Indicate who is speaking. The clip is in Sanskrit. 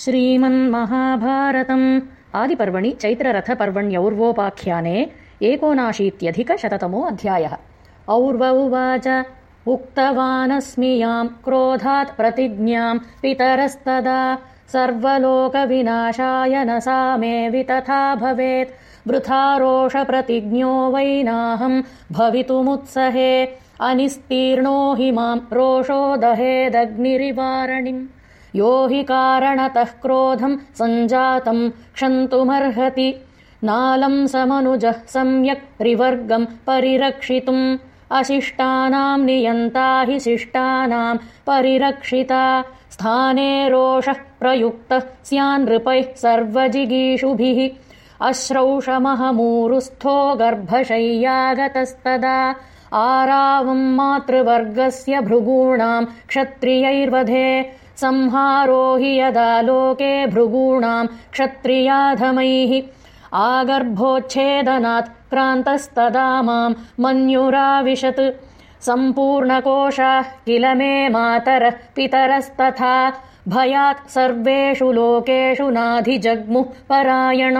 Speaker 1: श्रीमन्महाभारतम्। आदिपर्वणि चैत्ररथपर्वण्यौर्वोपाख्याने एकोनाशीत्यधिकशततमो अध्यायः और्व उवाच उक्तवानस्मि याम् क्रोधात् प्रतिज्ञाम् पितरस्तदा सर्वलोकविनाशाय न सा मे वितथा भवेत्। वृथारोषप्रतिज्ञो वैनाहम् भवितुमुत्सहे अनिस्तीर्णो हि माम् रोषो दहेदग्निरिवारणिम् यो हि कारणतः क्रोधम् सञ्जातम् क्षन्तुमर्हति। नालम् समनुजः सम्यक् त्रिवर्गम् परिरक्षितुम्। अशिष्टानाम् नियन्ता हि शिष्टानाम् परिरक्षिता। स्थाने रोषः प्रयुक्तः स्यान्नृपैः सर्वजिगीषुभिः। अश्रौषमहमूरुस्थो गर्भशय्यागतस्तदा। आरावम् मातृवर्गस्य भृगूणाम् क्षत्रियैर्वधे संहारो हि यदा लोके भृगूणाम् क्षत्रियाधमैः आगर्भोच्छेदनात् क्रान्तस्तदा माम् मन्युराविशत्। सम्पूर्णकोशाः किल मे मातरः पितरस्तथा। भयात् सर्वेषु लोकेषु नाधिजग्मुः परायण